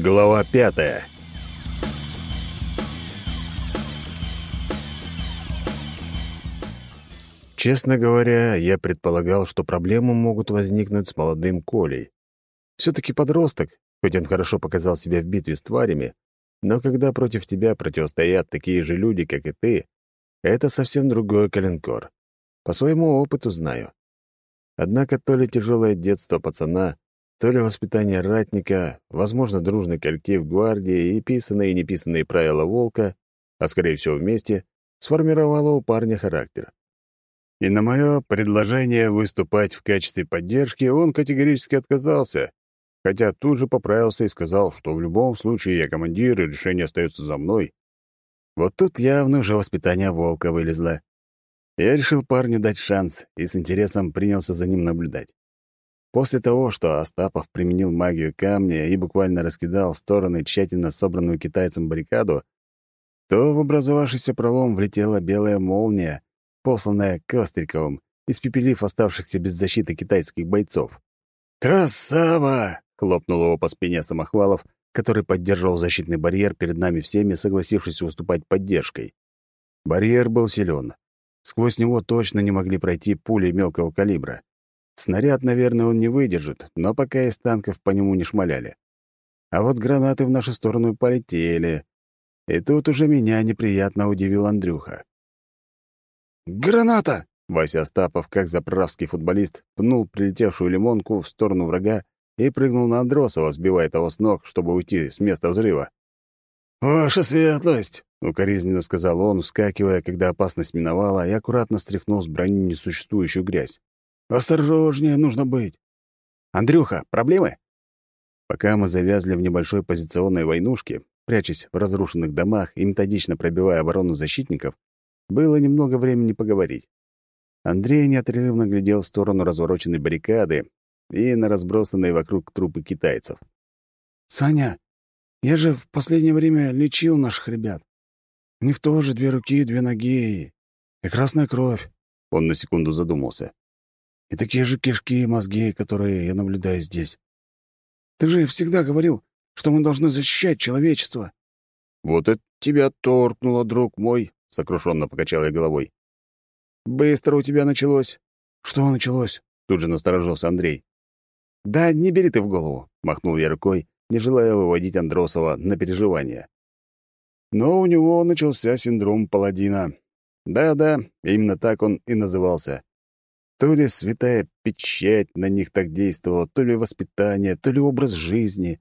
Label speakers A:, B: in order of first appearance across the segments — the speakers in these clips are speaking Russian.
A: Глава пятая. Честно говоря, я предполагал, что проблемы могут возникнуть с молодым Колей. Все-таки подросток, хоть он хорошо показал себя в битве с тварями, но когда против тебя противостоят такие же люди, как и ты, это совсем другой коленкор. По своему опыту знаю. Однако то ли тяжелое детство пацана, то ли воспитание ратника, возможно, дружный коллектив гвардии и писанные и неписанные правила волка, а скорее всего вместе, сформировало у парня характер. И на мое предложение выступать в качестве поддержки он категорически отказался, хотя тут же поправился и сказал, что в любом случае я командир, и решение остается за мной. Вот тут явно уже воспитание волка вылезло. Я решил парню дать шанс и с интересом принялся за ним наблюдать. После того, что Остапов применил магию камня и буквально раскидал в стороны тщательно собранную китайцем баррикаду, то в образовавшийся пролом влетела белая молния, посланная Костриковым, испепелив оставшихся без защиты китайских бойцов. «Красава!» — хлопнул его по спине Самохвалов, который поддерживал защитный барьер перед нами всеми, согласившись выступать поддержкой. Барьер был силен. Сквозь него точно не могли пройти пули мелкого калибра. Снаряд, наверное, он не выдержит, но пока из танков по нему не шмаляли. А вот гранаты в нашу сторону полетели. И тут уже меня неприятно удивил Андрюха. «Граната!» — Вася Остапов, как заправский футболист, пнул прилетевшую лимонку в сторону врага и прыгнул на Андросова, сбивая того с ног, чтобы уйти с места взрыва. «Ваша светлость!» — укоризненно сказал он, вскакивая, когда опасность миновала, и аккуратно стряхнул с брони несуществующую грязь. Осторожнее нужно быть. Андрюха, проблемы? Пока мы завязли в небольшой позиционной войнушке, прячась в разрушенных домах и методично пробивая оборону защитников, было немного времени поговорить. Андрей неотрывно глядел в сторону развороченной баррикады и на разбросанные вокруг трупы китайцев. «Саня, я же в последнее время лечил наших ребят. У них тоже две руки, две ноги и красная кровь». Он на секунду задумался. И такие же кишки и мозги, которые я наблюдаю здесь. Ты же всегда говорил, что мы должны защищать человечество. Вот это тебя торкнуло, друг мой, — сокрушенно покачал я головой. Быстро у тебя началось. Что началось? Тут же насторожился Андрей. Да не бери ты в голову, — махнул я рукой, не желая выводить Андросова на переживания. Но у него начался синдром паладина. Да-да, именно так он и назывался. То ли святая печать на них так действовала, то ли воспитание, то ли образ жизни.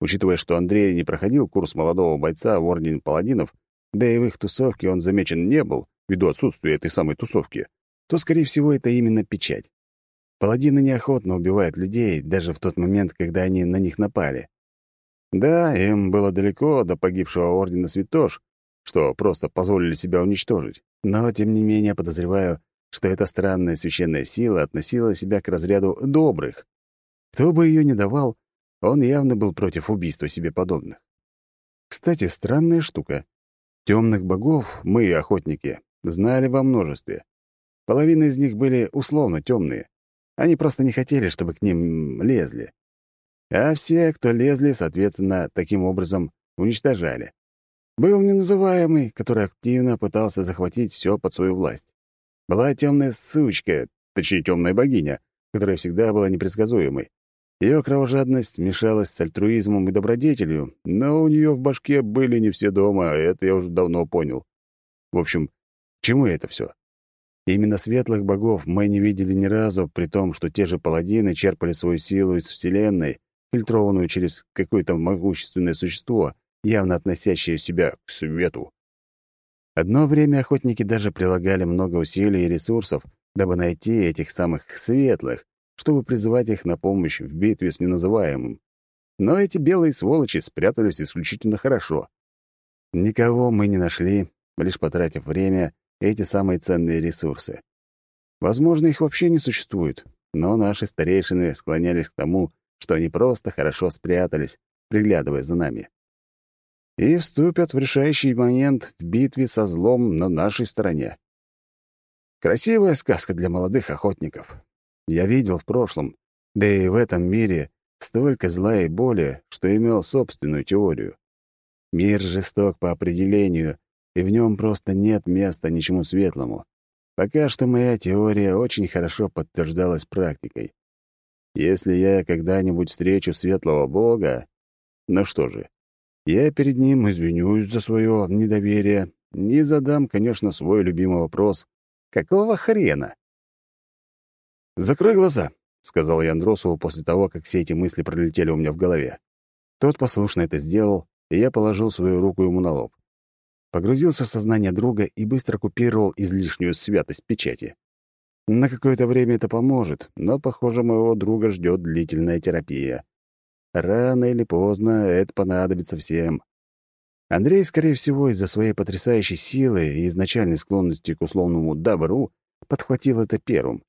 A: Учитывая, что Андрей не проходил курс молодого бойца в Ордене Паладинов, да и в их тусовке он замечен не был, ввиду отсутствия этой самой тусовки, то, скорее всего, это именно печать. Паладины неохотно убивают людей, даже в тот момент, когда они на них напали. Да, им было далеко до погибшего Ордена Святош, что просто позволили себя уничтожить, но, тем не менее, подозреваю, что эта странная священная сила относила себя к разряду добрых. Кто бы ее ни давал, он явно был против убийства себе подобных. Кстати, странная штука. Темных богов мы, охотники, знали во множестве. Половина из них были условно темные. Они просто не хотели, чтобы к ним лезли. А все, кто лезли, соответственно, таким образом уничтожали. Был неназываемый, который активно пытался захватить все под свою власть. Была темная сучка, точнее, темная богиня, которая всегда была непредсказуемой. Ее кровожадность мешалась с альтруизмом и добродетелью, но у нее в башке были не все дома, это я уже давно понял. В общем, чему это все? Именно светлых богов мы не видели ни разу, при том, что те же паладины черпали свою силу из Вселенной, фильтрованную через какое-то могущественное существо, явно относящее себя к свету. Одно время охотники даже прилагали много усилий и ресурсов, дабы найти этих самых светлых, чтобы призывать их на помощь в битве с неназываемым. Но эти белые сволочи спрятались исключительно хорошо. Никого мы не нашли, лишь потратив время и эти самые ценные ресурсы. Возможно, их вообще не существует, но наши старейшины склонялись к тому, что они просто хорошо спрятались, приглядывая за нами и вступят в решающий момент в битве со злом на нашей стороне. Красивая сказка для молодых охотников. Я видел в прошлом, да и в этом мире столько зла и боли, что имел собственную теорию. Мир жесток по определению, и в нем просто нет места ничему светлому. Пока что моя теория очень хорошо подтверждалась практикой. Если я когда-нибудь встречу светлого бога, ну что же, я перед ним извинюсь за свое недоверие и задам, конечно, свой любимый вопрос. Какого хрена? «Закрой глаза», — сказал я Андросову после того, как все эти мысли пролетели у меня в голове. Тот послушно это сделал, и я положил свою руку ему на лоб. Погрузился в сознание друга и быстро купировал излишнюю святость печати. На какое-то время это поможет, но, похоже, моего друга ждет длительная терапия. Рано или поздно это понадобится всем. Андрей, скорее всего, из-за своей потрясающей силы и изначальной склонности к условному добру, подхватил это первым.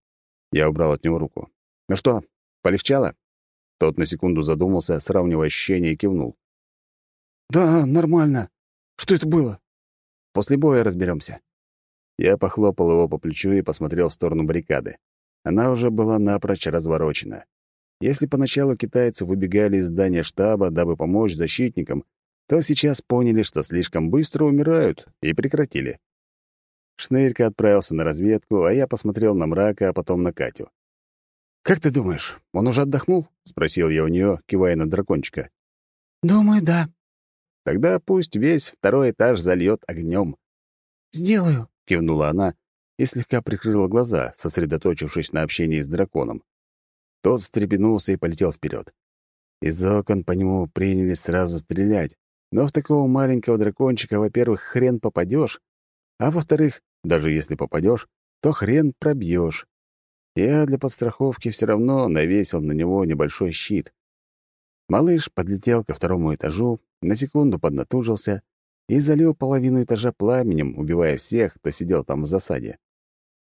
A: Я убрал от него руку. «Ну что, полегчало?» Тот на секунду задумался, сравнивая ощущения, и кивнул.
B: «Да, нормально. Что это было?»
A: «После боя разберемся. Я похлопал его по плечу и посмотрел в сторону баррикады. Она уже была напрочь разворочена. Если поначалу китайцы выбегали из здания штаба, дабы помочь защитникам, то сейчас поняли, что слишком быстро умирают, и прекратили. Шнырька отправился на разведку, а я посмотрел на мрака, а потом на Катю. «Как ты думаешь, он уже отдохнул?» — спросил я у нее, кивая на дракончика.
B: «Думаю, да».
A: «Тогда пусть весь второй этаж зальет огнем.
B: «Сделаю», —
A: кивнула она и слегка прикрыла глаза, сосредоточившись на общении с драконом. Тот встрепенулся и полетел вперед. Из окон по нему принялись сразу стрелять, но в такого маленького дракончика, во-первых, хрен попадешь, а во-вторых, даже если попадешь, то хрен пробьешь. Я для подстраховки все равно навесил на него небольшой щит. Малыш подлетел ко второму этажу, на секунду поднатужился и залил половину этажа пламенем, убивая всех, кто сидел там в засаде.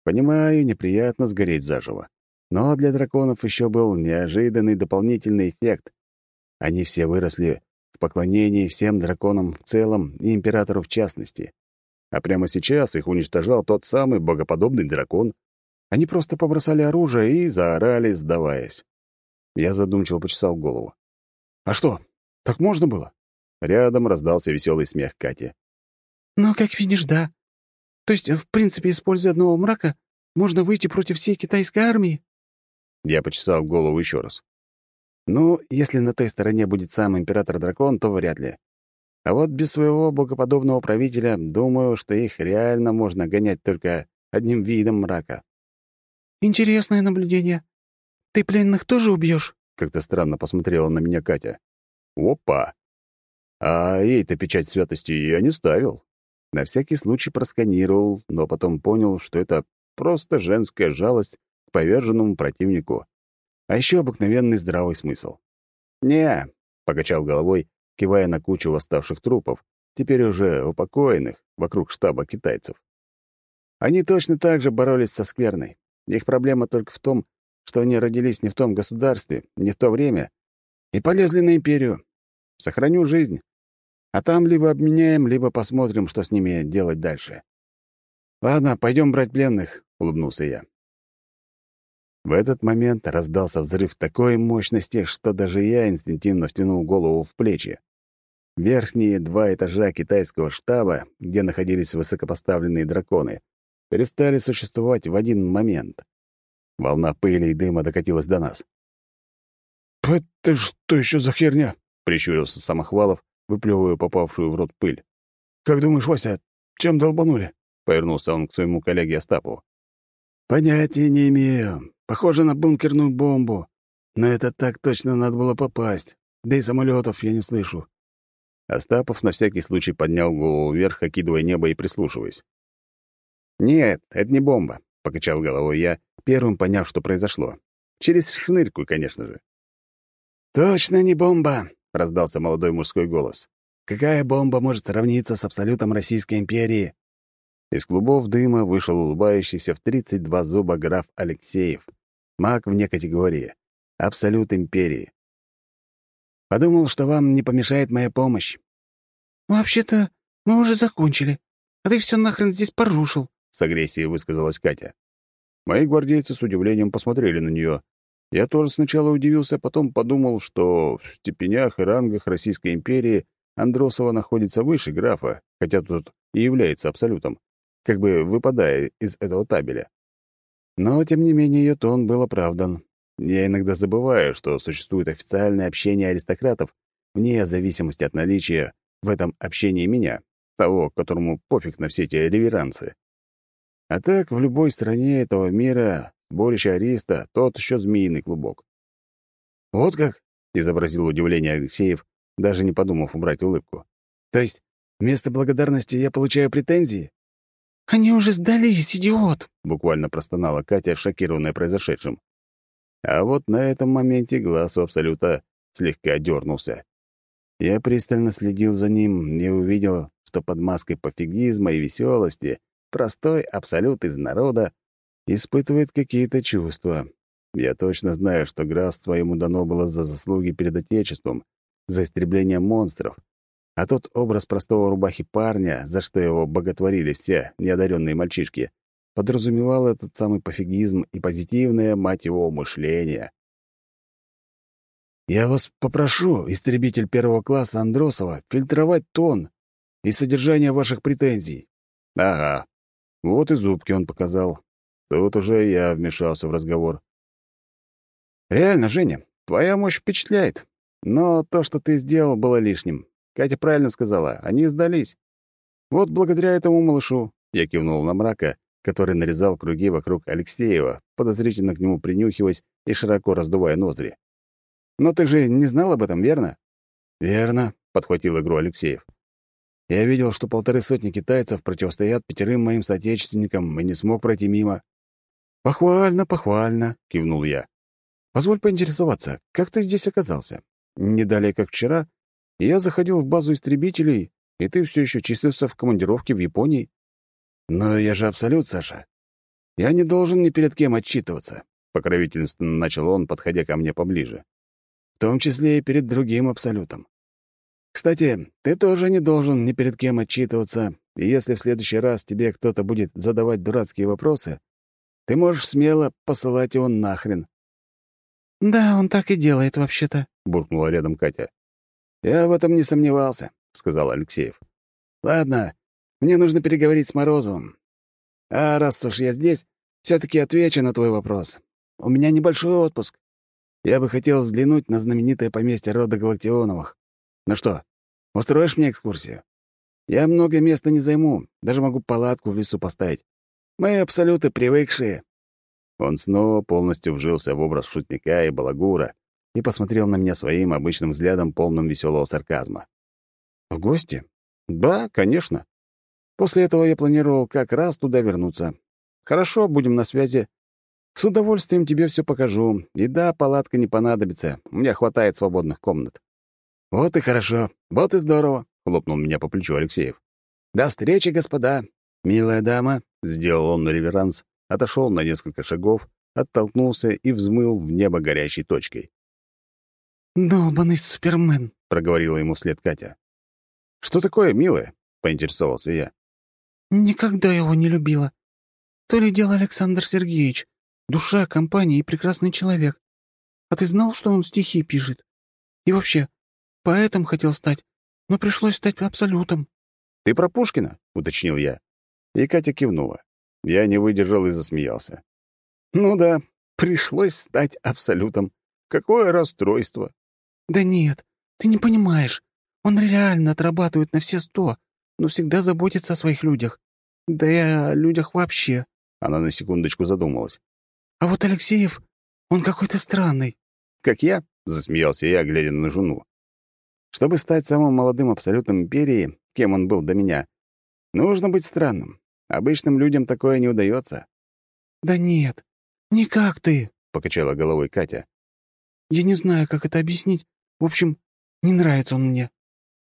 A: Понимаю, неприятно сгореть заживо. Но для драконов еще был неожиданный дополнительный эффект. Они все выросли в поклонении всем драконам в целом и императору в частности. А прямо сейчас их уничтожал тот самый богоподобный дракон. Они просто побросали оружие и заорали, сдаваясь. Я задумчиво почесал голову. «А что, так можно было?» Рядом раздался веселый смех Кати.
B: «Ну, как видишь, да. То есть, в принципе, используя одного мрака, можно выйти против всей китайской армии?»
A: Я почесал голову еще раз. «Ну, если на той стороне будет сам император-дракон, то вряд ли. А вот без своего богоподобного правителя, думаю, что их реально можно гонять только одним видом мрака».
B: «Интересное наблюдение. Ты пленных тоже убьешь?
A: как-то странно посмотрела на меня Катя. «Опа! А ей-то печать святости я не ставил. На всякий случай просканировал, но потом понял, что это просто женская жалость поверженному противнику. А еще обыкновенный здравый смысл. «Не», — покачал головой, кивая на кучу восставших трупов, теперь уже упокоенных вокруг штаба китайцев. Они точно так же боролись со скверной. Их проблема только в том, что они родились не в том государстве, не в то время, и полезли на империю. Сохраню жизнь. А там либо обменяем, либо посмотрим, что с ними делать дальше. Ладно, пойдем брать пленных, улыбнулся я. В этот момент раздался взрыв такой мощности, что даже я инстинктивно втянул голову в плечи. Верхние два этажа китайского штаба, где находились высокопоставленные драконы, перестали существовать в один момент. Волна пыли и дыма докатилась до нас.
B: «Это что еще за херня?»
A: — прищурился Самохвалов, выплевывая попавшую в рот пыль.
B: «Как думаешь, Вася, чем долбанули?»
A: — повернулся он к своему коллеге Остапу.
B: «Понятия не имею. Похоже на бункерную бомбу. Но это так точно надо было попасть. Да и самолетов я не слышу».
A: Остапов на всякий случай поднял голову вверх, окидывая небо и прислушиваясь. «Нет, это не бомба», — покачал головой я, первым поняв, что произошло. Через шнырьку, конечно же.
B: «Точно не бомба!» — раздался молодой мужской голос. «Какая бомба может сравниться с абсолютом Российской империи?»
A: Из клубов дыма вышел улыбающийся в 32 зуба граф Алексеев, маг вне категории, абсолют империи.
B: «Подумал, что вам не помешает моя помощь». «Вообще-то мы уже закончили, а ты все нахрен здесь порушил», —
A: с агрессией высказалась Катя. Мои гвардейцы с удивлением посмотрели на нее, Я тоже сначала удивился, потом подумал, что в степенях и рангах Российской империи Андросова находится выше графа, хотя тут и является абсолютом, как бы выпадая из этого табеля. Но, тем не менее, ее тон был оправдан. Я иногда забываю, что существует официальное общение аристократов, вне зависимости от наличия в этом общении меня, того, которому пофиг на все эти реверансы. А так, в любой стране этого мира сборище ариста — тот еще змеиный клубок. «Вот как?» — изобразил удивление Алексеев, даже не подумав убрать улыбку. «То есть вместо благодарности я получаю претензии?»
B: «Они уже сдались, идиот!»
A: — буквально простонала Катя, шокированная произошедшим. А вот на этом моменте глаз у Абсолюта слегка дернулся. Я пристально следил за ним и увидел, что под маской пофигизма и веселости простой Абсолют из народа испытывает какие-то чувства. Я точно знаю, что графство ему дано было за заслуги перед Отечеством, за истребление монстров, а тот образ простого рубахи парня, за что его боготворили все неодаренные мальчишки, подразумевал этот самый пофигизм и позитивное, мать его, мышление. «Я вас попрошу, истребитель первого класса Андросова, фильтровать тон и содержание ваших претензий». «Ага. Вот и зубки он показал. Тут уже я вмешался в разговор. «Реально, Женя, твоя мощь впечатляет. Но то, что ты сделал, было лишним. Катя правильно сказала, они сдались. Вот благодаря этому малышу, я кивнул на мрака, который нарезал круги вокруг Алексеева, подозрительно к нему принюхиваясь и широко раздувая ноздри. «Но ты же не знал об этом, верно?» «Верно», — подхватил игру Алексеев. «Я видел, что полторы сотни китайцев противостоят пятерым моим соотечественникам и не смог пройти мимо». «Похвально, похвально», — кивнул я. «Позволь поинтересоваться, как ты здесь оказался? Не далее, как вчера, я заходил в базу истребителей, и ты все еще числился в командировке в Японии. «Но я же абсолют, Саша. Я не должен ни перед кем отчитываться», — покровительственно начал он, подходя ко мне поближе. «В том числе и перед другим абсолютом. Кстати, ты тоже не должен ни перед кем отчитываться, и если в следующий раз тебе кто-то будет задавать дурацкие вопросы, ты можешь смело посылать его нахрен».
B: «Да, он так и делает, вообще-то», —
A: буркнула рядом Катя. «Я в этом не сомневался», — сказал Алексеев. «Ладно, мне нужно переговорить с Морозовым. А раз уж я здесь, все таки отвечу на твой вопрос. У меня небольшой отпуск. Я бы хотел взглянуть на знаменитое поместье рода Галактионовых. Ну что, устроишь мне экскурсию? Я много места не займу, даже могу палатку в лесу поставить. Мои абсолюты привыкшие». Он снова полностью вжился в образ шутника и балагура и посмотрел на меня своим обычным взглядом, полным веселого сарказма. «В гости? Да, конечно. После этого я планировал как раз туда вернуться. Хорошо, будем на связи. С удовольствием тебе все покажу. И да, палатка не понадобится. У меня хватает свободных комнат. Вот и хорошо. Вот и здорово, хлопнул меня по плечу Алексеев. До встречи, господа. Милая дама, сделал он реверанс, отошел на несколько шагов, оттолкнулся и взмыл в небо горящей точкой.
B: «Долбанный супермен», —
A: проговорила ему вслед Катя. «Что такое, милая?» — поинтересовался я.
B: Никогда его не любила. То ли дело Александр Сергеевич. Душа, компания и прекрасный человек. А ты знал, что он стихи пишет? И вообще, поэтом хотел стать, но пришлось стать абсолютом.
A: «Ты про Пушкина?» — уточнил я. И Катя кивнула. Я не выдержал и засмеялся. «Ну да, пришлось стать абсолютом. Какое расстройство!»
B: «Да нет, ты не понимаешь. Он реально отрабатывает на все сто, но всегда заботится о своих людях. Да и о людях вообще.
A: Она на секундочку задумалась.
B: А вот Алексеев, он какой-то странный.
A: Как я? Засмеялся я, глядя на жену. Чтобы стать самым молодым абсолютом империи, кем он был до меня, нужно быть странным. Обычным людям такое не удается.
B: «Да нет, не как ты», —
A: покачала головой Катя.
B: «Я не знаю, как это объяснить. В общем, не нравится он мне».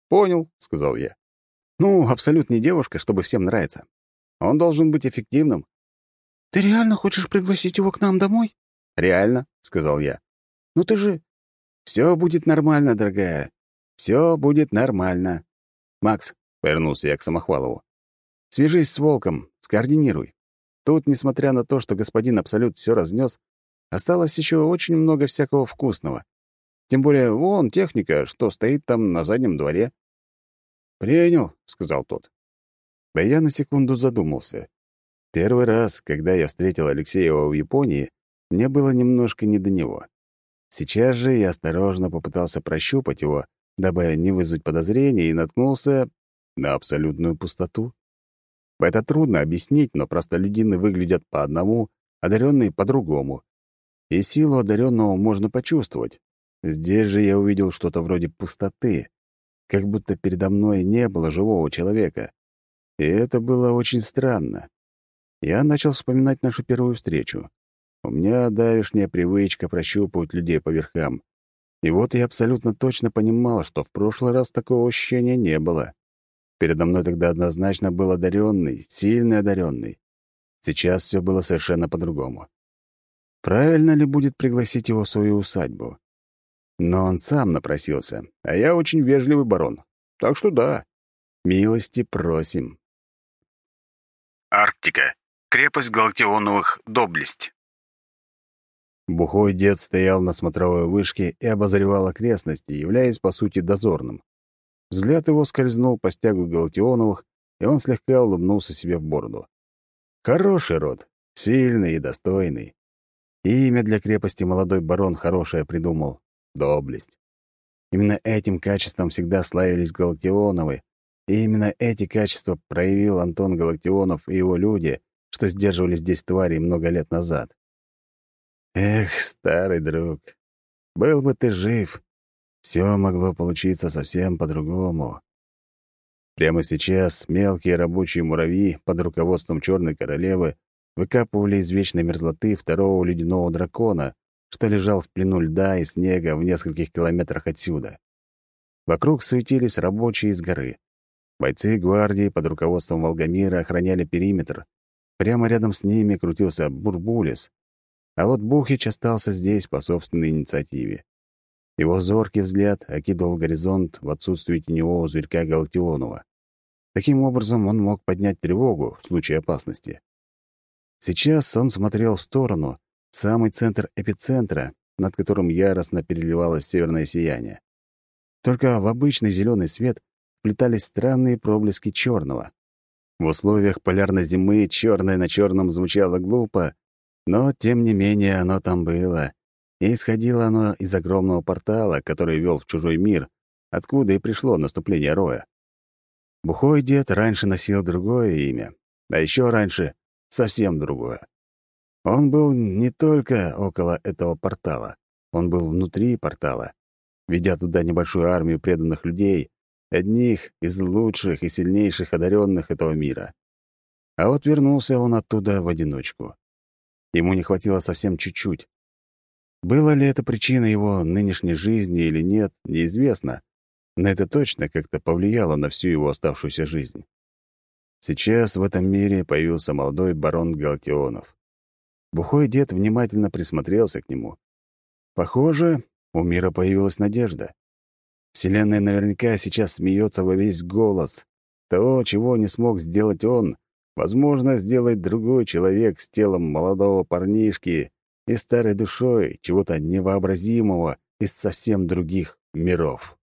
A: «Понял», — сказал я. «Ну, абсолютно не девушка, чтобы всем нравиться. Он должен быть эффективным».
B: «Ты реально хочешь пригласить его к нам домой?»
A: «Реально», — сказал я. «Ну ты же...» «Все будет нормально, дорогая. Все будет нормально. Макс», — повернулся я к Самохвалову, «свяжись с Волком, скоординируй. Тут, несмотря на то, что господин Абсолют все разнес, Осталось еще очень много всякого вкусного. Тем более, вон техника, что стоит там на заднем дворе. «Принял», — сказал тот. А я на секунду задумался. Первый раз, когда я встретил Алексеева в Японии, мне было немножко не до него. Сейчас же я осторожно попытался прощупать его, дабы не вызвать подозрений, и наткнулся на абсолютную пустоту. Это трудно объяснить, но простолюдины выглядят по одному, одаренные по другому. И силу одаренного можно почувствовать. Здесь же я увидел что-то вроде пустоты, как будто передо мной не было живого человека. И это было очень странно. Я начал вспоминать нашу первую встречу. У меня давишняя привычка прощупывать людей по верхам. И вот я абсолютно точно понимал, что в прошлый раз такого ощущения не было. Передо мной тогда однозначно был одаренный, сильный одаренный. Сейчас все было совершенно по-другому. Правильно ли будет пригласить его в свою усадьбу? Но он сам напросился, а я очень вежливый барон. Так что да, милости просим.
C: Арктика. Крепость Галактионовых Доблесть.
A: Бухой дед стоял на смотровой вышке и обозревал окрестности, являясь, по сути, дозорным. Взгляд его скользнул по стягу Галактионовых, и он слегка улыбнулся себе в бороду. Хороший род, сильный и достойный. И имя для крепости молодой барон хорошее придумал — доблесть. Именно этим качеством всегда славились Галактионовы, и именно эти качества проявил Антон Галактионов и его люди, что сдерживали здесь твари много лет назад. Эх, старый друг, был бы ты жив, все могло получиться совсем по-другому. Прямо сейчас мелкие рабочие муравьи под руководством Черной Королевы выкапывали из вечной мерзлоты второго ледяного дракона, что лежал в плену льда и снега в нескольких километрах отсюда. Вокруг суетились рабочие из горы. Бойцы гвардии под руководством Волгомира охраняли периметр. Прямо рядом с ними крутился Бурбулис, а вот Бухич остался здесь по собственной инициативе. Его зоркий взгляд окидывал горизонт в отсутствие теневого зверька Галактионова. Таким образом, он мог поднять тревогу в случае опасности. Сейчас он смотрел в сторону, самый центр эпицентра, над которым яростно переливалось северное сияние. Только в обычный зеленый свет вплетались странные проблески черного. В условиях полярной зимы черное на черном звучало глупо, но, тем не менее, оно там было. И исходило оно из огромного портала, который вел в чужой мир, откуда и пришло наступление Роя. Бухой дед раньше носил другое имя, а еще раньше — совсем другое. Он был не только около этого портала, он был внутри портала, ведя туда небольшую армию преданных людей, одних из лучших и сильнейших одаренных этого мира. А вот вернулся он оттуда в одиночку. Ему не хватило совсем чуть-чуть. Было ли это причиной его нынешней жизни или нет, неизвестно, но это точно как-то повлияло на всю его оставшуюся жизнь. Сейчас в этом мире появился молодой барон Галактионов. Бухой дед внимательно присмотрелся к нему. Похоже, у мира появилась надежда. Вселенная наверняка сейчас смеется во весь голос. То, чего не смог сделать он, Возможно, сделать другой человек с телом молодого парнишки и старой душой чего-то невообразимого из совсем других миров.